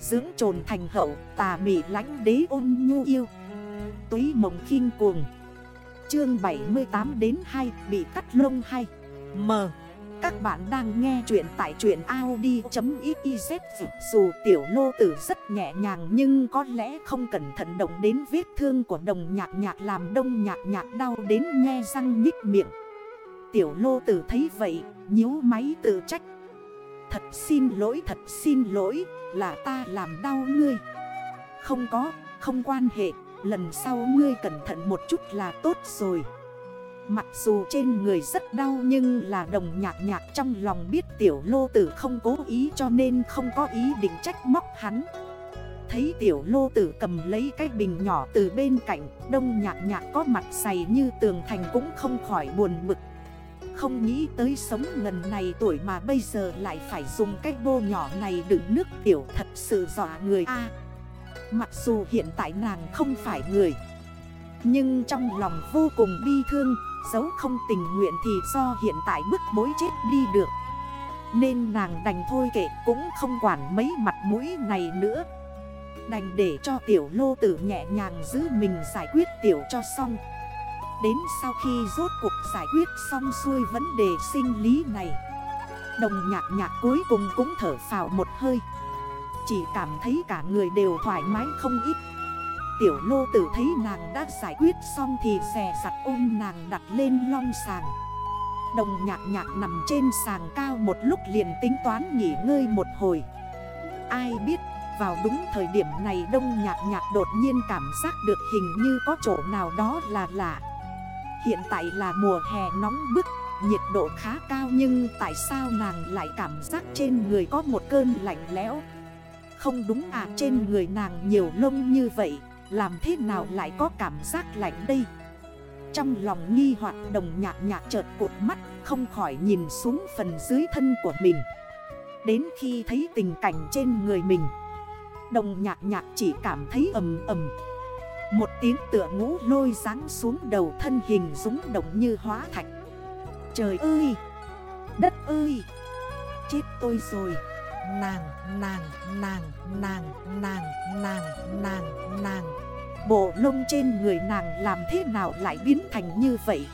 Dưỡng trồn thành hậu tà mị lánh đế ôn nhu yêu. Túy mộng khinh cuồng. Chương 78 đến 2 bị cắt lông hay M. Các bạn đang nghe chuyện tại chuyện Audi.xyz Dù tiểu lô tử rất nhẹ nhàng nhưng có lẽ không cẩn thận động đến vết thương của đồng nhạc nhạc làm đông nhạc nhạc đau đến nghe răng nhích miệng. Tiểu lô tử thấy vậy, nhíu máy tự trách. Thật xin lỗi, thật xin lỗi, là ta làm đau ngươi. Không có, không quan hệ, lần sau ngươi cẩn thận một chút là tốt rồi. Mặc dù trên người rất đau nhưng là đồng nhạc nhạc trong lòng biết tiểu lô tử không cố ý cho nên không có ý định trách móc hắn. Thấy tiểu lô tử cầm lấy cái bình nhỏ từ bên cạnh Đông nhạc nhạc có mặt dày như tường thành cũng không khỏi buồn bực không nghĩ tới sống ngần này tuổi mà bây giờ lại phải dùng cái bô nhỏ này đựng nước tiểu thật sự dọa người a. Mặc dù hiện tại nàng không phải người, Nhưng trong lòng vô cùng bi thương, Dấu không tình nguyện thì do hiện tại bức bối chết đi được. Nên nàng đành thôi kệ, cũng không quản mấy mặt mũi này nữa. Đành để cho tiểu lô tử nhẹ nhàng giữ mình giải quyết tiểu cho xong. Đến sau khi rốt cuộc giải quyết xong xuôi vấn đề sinh lý này, Đồng nhạc nhạc cuối cùng cũng thở phào một hơi. Chỉ cảm thấy cả người đều thoải mái không ít. Tiểu lô tử thấy nàng đã giải quyết xong thì xè sặt ôm nàng đặt lên long sàng. Đồng nhạc nhạc nằm trên sàng cao một lúc liền tính toán nghỉ ngơi một hồi. Ai biết, vào đúng thời điểm này đông nhạc nhạc đột nhiên cảm giác được hình như có chỗ nào đó là lạ. Hiện tại là mùa hè nóng bức, Nhiệt độ khá cao nhưng tại sao nàng lại cảm giác trên người có một cơn lạnh lẽo? Không đúng à trên người nàng nhiều lông như vậy, Làm thế nào lại có cảm giác lạnh đây? Trong lòng nghi hoặc đồng nhạc nhạc chợt cột mắt, Không khỏi nhìn xuống phần dưới thân của mình. Đến khi thấy tình cảnh trên người mình, Đồng nhạc nhạc chỉ cảm thấy ầm ầm một tiếng tựa ngũ lôi ráng xuống đầu thân hình rúng động như hóa thạch. Trời ơi! Đất ơi! Chết tôi rồi! Nàng, nàng, nàng, nàng, nàng, nàng, nàng, nàng. Bộ lông trên người nàng làm thế nào lại biến thành như vậy?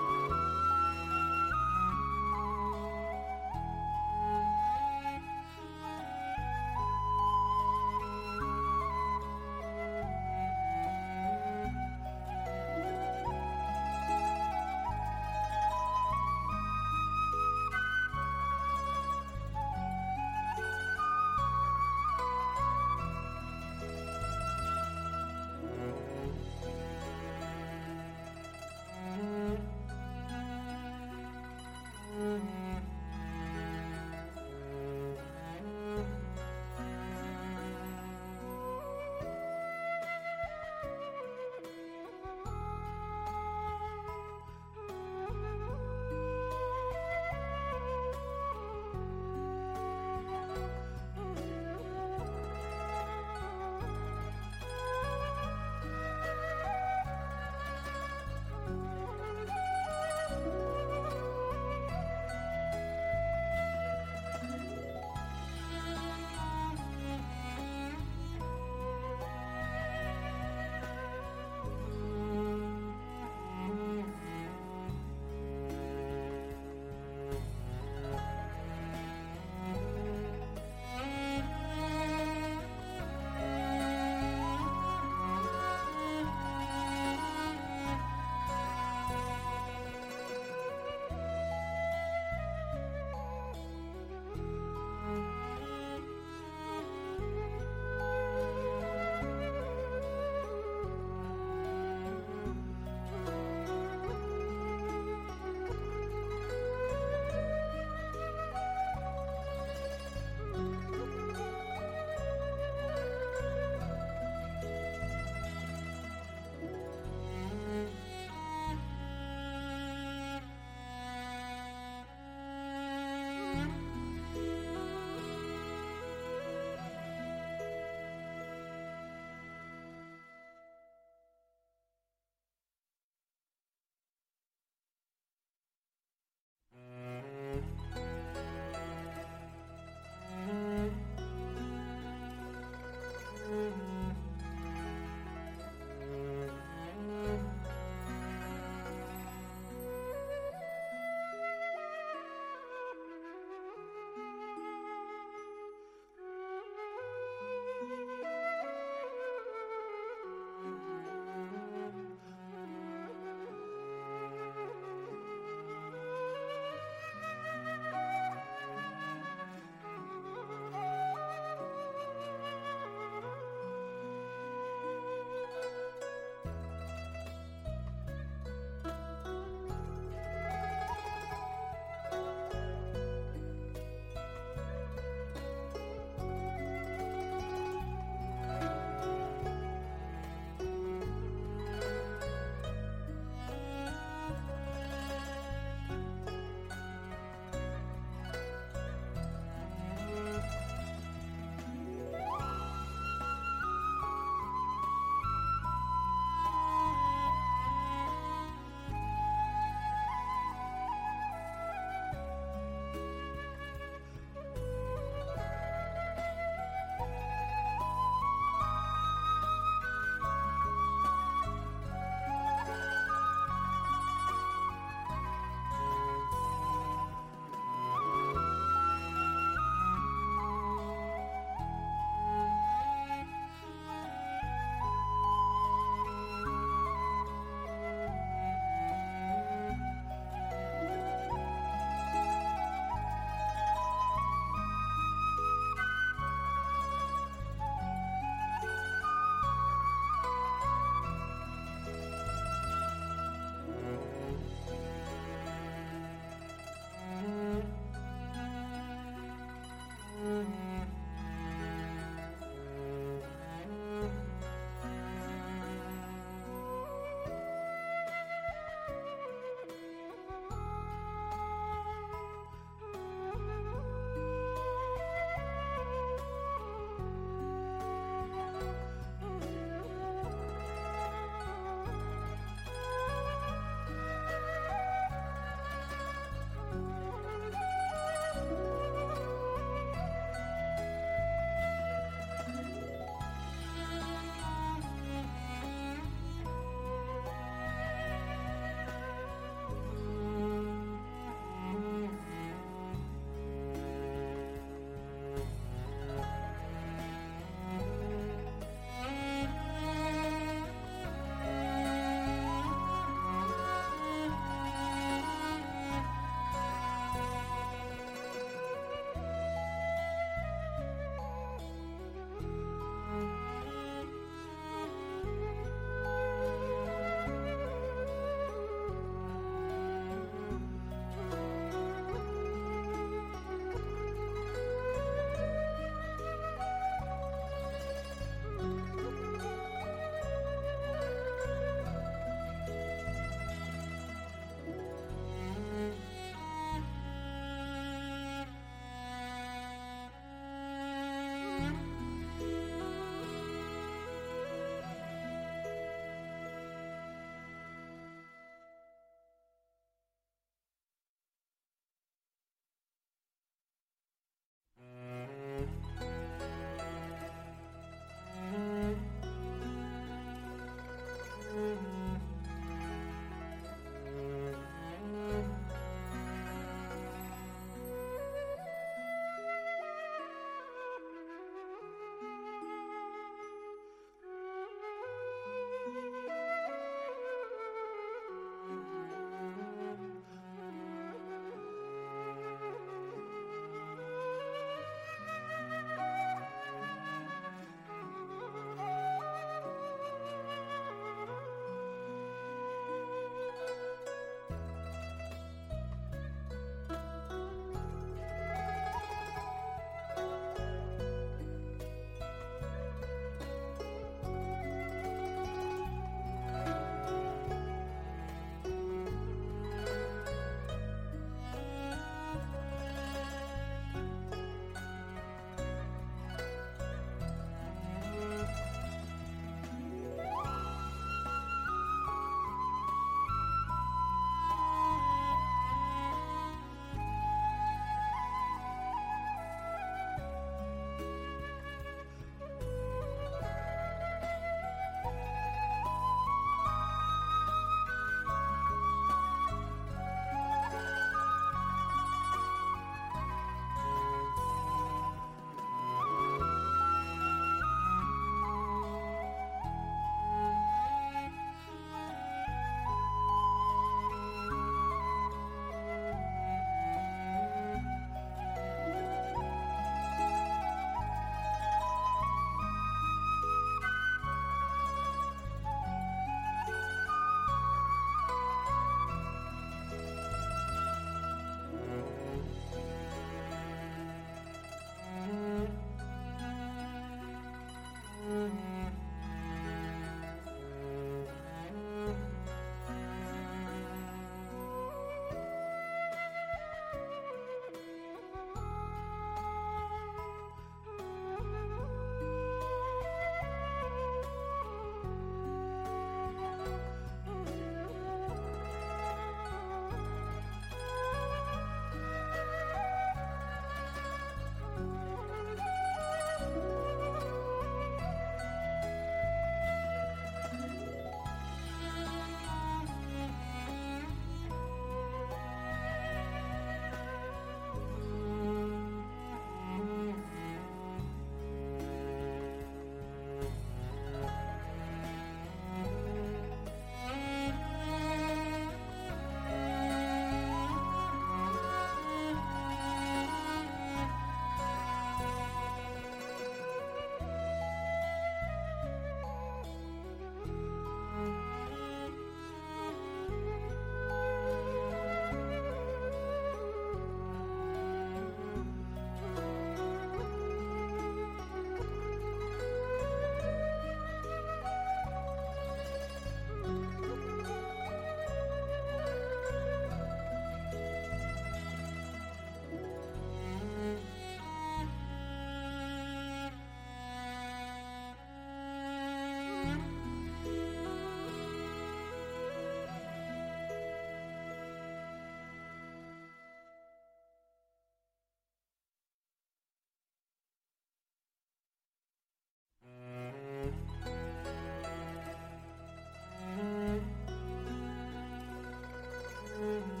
mm-hmm.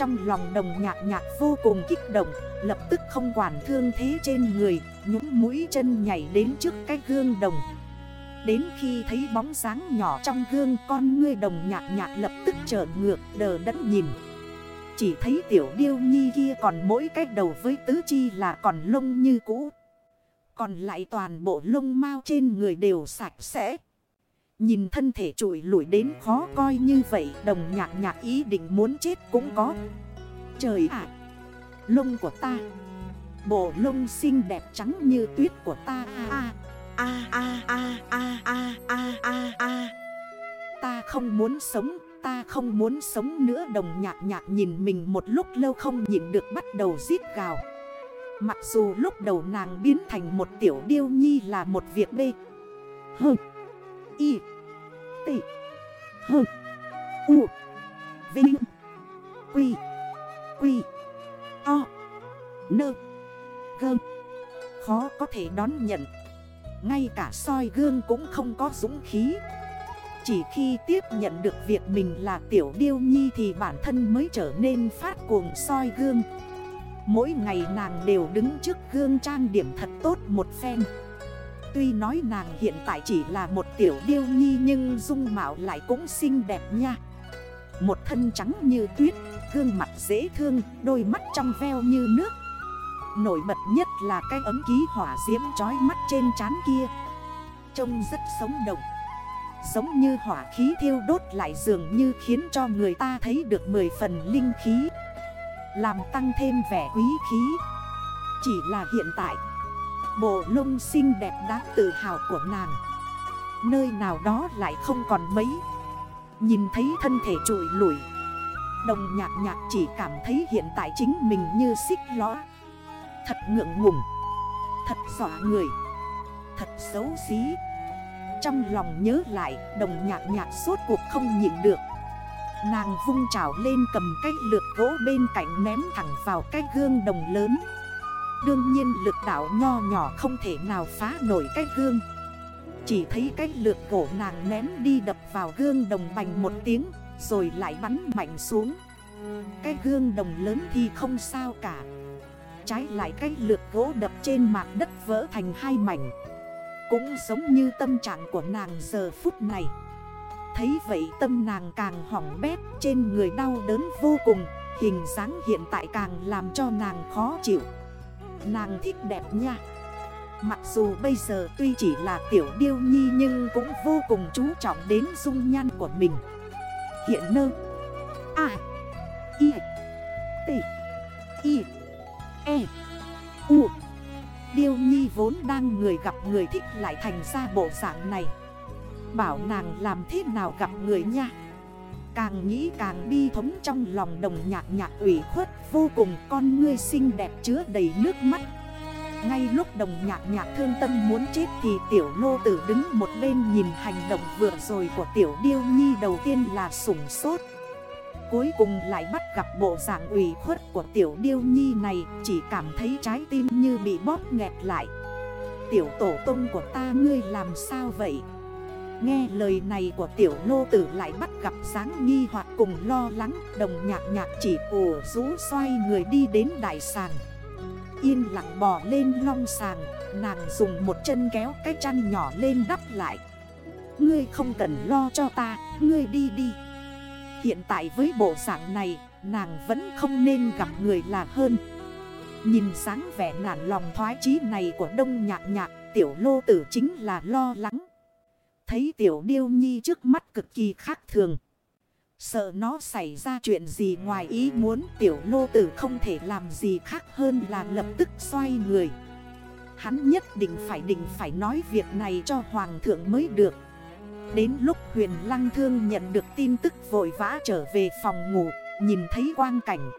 Trong lòng đồng nhạc nhạc vô cùng kích động, Lập tức không quản thương thế trên người những mũi chân nhảy đến trước cái gương đồng. Đến khi thấy bóng dáng nhỏ trong gương, Con ngươi đồng nhạc nhạc lập tức trở ngược, đờ đẫn nhìn. Chỉ thấy tiểu điêu nhi kia còn mỗi cái đầu với tứ chi là còn lông như cũ. Còn lại toàn bộ lông mau trên người đều sạch sẽ. Nhìn thân thể trụi lủi đến khó coi như vậy, Đồng nhạc nhạc ý định muốn chết cũng có. Trời ạ! Lông của ta. Bộ lông xinh đẹp trắng như tuyết của ta. A a a a a a a a a. Ta không muốn sống, Ta không muốn sống nữa. Đồng nhạc nhạc nhìn mình một lúc lâu không nhìn được bắt đầu giết gào. Mặc dù lúc đầu nàng biến thành một tiểu điêu nhi là một việc bê. Hừm Y. T. H. U. Vinh. Quy. Quy. O. Nơ Gơm Khó có thể đón nhận. Ngay cả soi gương cũng không có dũng khí. Chỉ khi tiếp nhận được việc mình là tiểu điêu nhi Thì bản thân mới trở nên phát cuồng soi gương. Mỗi ngày nàng đều đứng trước gương trang điểm thật tốt một phen. Tuy nói nàng hiện tại chỉ là một tiểu điêu nhi nhưng dung mạo lại cũng xinh đẹp nha. Một thân trắng như tuyết, gương mặt dễ thương, đôi mắt trong veo như nước. Nổi bật nhất là cái ấm ký hỏa diễm trói mắt trên trán kia. Trông rất sống động. Giống như hỏa khí thiêu đốt lại dường như khiến cho người ta thấy được 10 phần linh khí. Làm tăng thêm vẻ quý khí. Chỉ là hiện tại Bộ lông xinh đẹp đáng tự hào của nàng. Nơi nào đó lại không còn mấy. Nhìn thấy thân thể trụi lủi. Đồng nhạc nhạc chỉ cảm thấy hiện tại chính mình như xích ló Thật ngượng ngùng. Thật dọa người. Thật xấu xí. Trong lòng nhớ lại, Đồng nhạc nhạc suốt cuộc không nhịn được. Nàng vung trào lên cầm cái lược gỗ bên cạnh ném thẳng vào cái gương đồng lớn. Đương nhiên lực đảo nho nhỏ không thể nào phá nổi cái gương. Chỉ thấy cái lược gỗ nàng ném đi đập vào gương đồng bành một tiếng, Rồi lại bắn mạnh xuống. Cái gương đồng lớn thì không sao cả. Trái lại cái lược gỗ đập trên mặt đất vỡ thành hai mảnh. Cũng giống như tâm trạng của nàng giờ phút này. Thấy vậy tâm nàng càng hỏng bét, Trên người đau đớn vô cùng, Hình dáng hiện tại càng làm cho nàng khó chịu. Nàng thích đẹp nha. Mặc dù bây giờ tuy chỉ là tiểu điêu nhi Nhưng cũng vô cùng chú trọng đến dung nhan của mình. Hiện nơ. A. I. T. I. E. U. Điêu nhi vốn đang người gặp người thích lại thành ra bộ dạng này. Bảo nàng làm thế nào gặp người nha. Càng nghĩ càng bi thống trong lòng đồng nhạc nhạc ủy khuất, Vô cùng con ngươi xinh đẹp chứa đầy nước mắt. Ngay lúc đồng nhạc nhạc thương tâm muốn chết Thì tiểu lô tử đứng một bên nhìn hành động vừa rồi của tiểu điêu nhi đầu tiên là sủng sốt. Cuối cùng lại bắt gặp bộ dạng ủy khuất của tiểu điêu nhi này, Chỉ cảm thấy trái tim như bị bóp nghẹt lại. Tiểu tổ tông của ta ngươi làm sao vậy? Nghe lời này của tiểu lô tử lại bắt gặp sáng nghi hoặc cùng lo lắng Đồng nhạc nhạc chỉ ủ rũ xoay người đi đến đại sàng Yên lặng bò lên long sàng Nàng dùng một chân kéo cái chăn nhỏ lên đắp lại. Ngươi không cần lo cho ta, ngươi đi đi. Hiện tại với bộ dạng này, nàng vẫn không nên gặp người là hơn. Nhìn sáng vẻ nản lòng thoái chí này của đông nhạc nhạc Tiểu lô tử chính là lo lắng. Thấy tiểu điêu nhi trước mắt cực kỳ khác thường. Sợ nó xảy ra chuyện gì ngoài ý muốn tiểu lô tử không thể làm gì khác hơn là lập tức xoay người. Hắn nhất định phải định phải nói việc này cho hoàng thượng mới được. Đến lúc huyền lăng thương nhận được tin tức vội vã trở về phòng ngủ, nhìn thấy quang cảnh.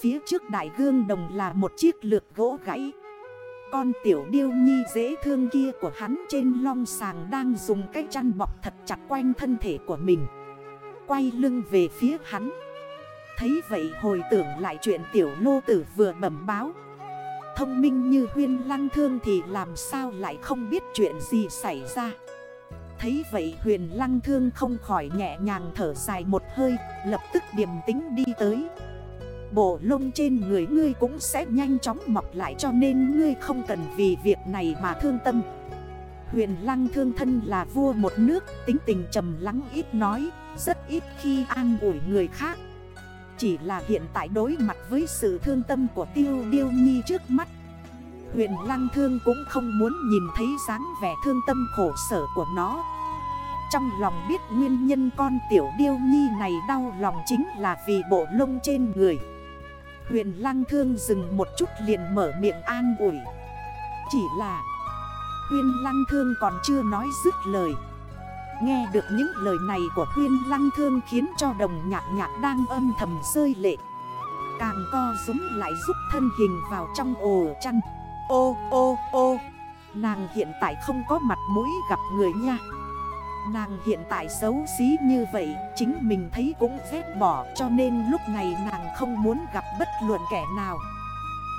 Phía trước đại gương đồng là một chiếc lược gỗ gãy. Con tiểu điêu nhi dễ thương kia của hắn trên long sàng đang dùng cái chăn bọc thật chặt quanh thân thể của mình. Quay lưng về phía hắn. Thấy vậy hồi tưởng lại chuyện tiểu lô tử vừa bẩm báo. Thông minh như huyên lăng thương thì làm sao lại không biết chuyện gì xảy ra. Thấy vậy huyền lăng thương không khỏi nhẹ nhàng thở dài một hơi, Lập tức điềm tính đi tới. Bộ lông trên người ngươi cũng sẽ nhanh chóng mọc lại cho nên ngươi không cần vì việc này mà thương tâm. Huyền lăng thương thân là vua một nước, Tính tình trầm lắng ít nói, Rất ít khi an ủi người khác. Chỉ là hiện tại đối mặt với sự thương tâm của tiêu điêu nhi trước mắt, Huyền lăng thương cũng không muốn nhìn thấy dáng vẻ thương tâm khổ sở của nó. Trong lòng biết nguyên nhân con tiểu điêu nhi này đau lòng chính là vì bộ lông trên người. Huyền lăng thương dừng một chút liền mở miệng an ủi. Chỉ là, Huyền lăng thương còn chưa nói dứt lời. Nghe được những lời này của Huyền lăng thương khiến cho đồng nhạc nhạc đang âm thầm rơi lệ. Càng co rúm lại giúp thân hình vào trong ổ chăn. Ô ô ô. Nàng hiện tại không có mặt mũi gặp người nha. Nàng hiện tại xấu xí như vậy, Chính mình thấy cũng ghét bỏ, Cho nên lúc này nàng không muốn gặp bất luận kẻ nào.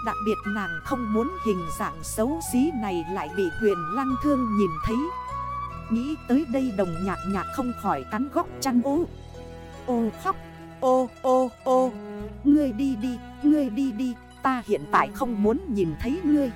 Đặc biệt nàng không muốn hình dạng xấu xí này lại bị huyền lăng thương nhìn thấy. Nghĩ tới đây đồng nhạc nhạc không khỏi cắn góc chăn ố. Ô khóc, Ô ô ô. Ngươi đi đi, Ngươi đi đi, Ta hiện tại không muốn nhìn thấy ngươi.